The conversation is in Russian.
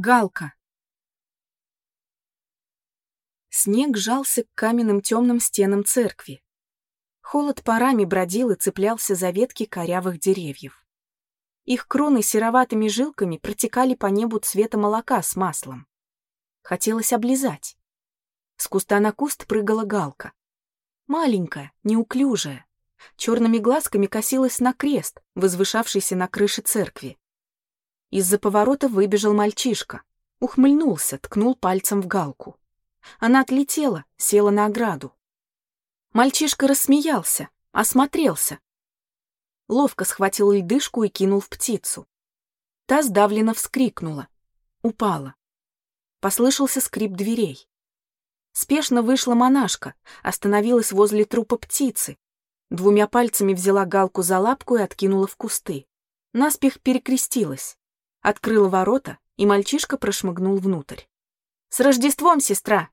Галка. Снег жался к каменным темным стенам церкви. Холод парами бродил и цеплялся за ветки корявых деревьев. Их кроны сероватыми жилками протекали по небу цвета молока с маслом. Хотелось облизать. С куста на куст прыгала галка. Маленькая, неуклюжая. Черными глазками косилась на крест, возвышавшийся на крыше церкви. Из-за поворота выбежал мальчишка. Ухмыльнулся, ткнул пальцем в галку. Она отлетела, села на ограду. Мальчишка рассмеялся, осмотрелся. Ловко схватил льдышку и кинул в птицу. Та сдавленно вскрикнула. Упала. Послышался скрип дверей. Спешно вышла монашка, остановилась возле трупа птицы. Двумя пальцами взяла галку за лапку и откинула в кусты. Наспех перекрестилась открыла ворота, и мальчишка прошмыгнул внутрь. «С Рождеством, сестра!»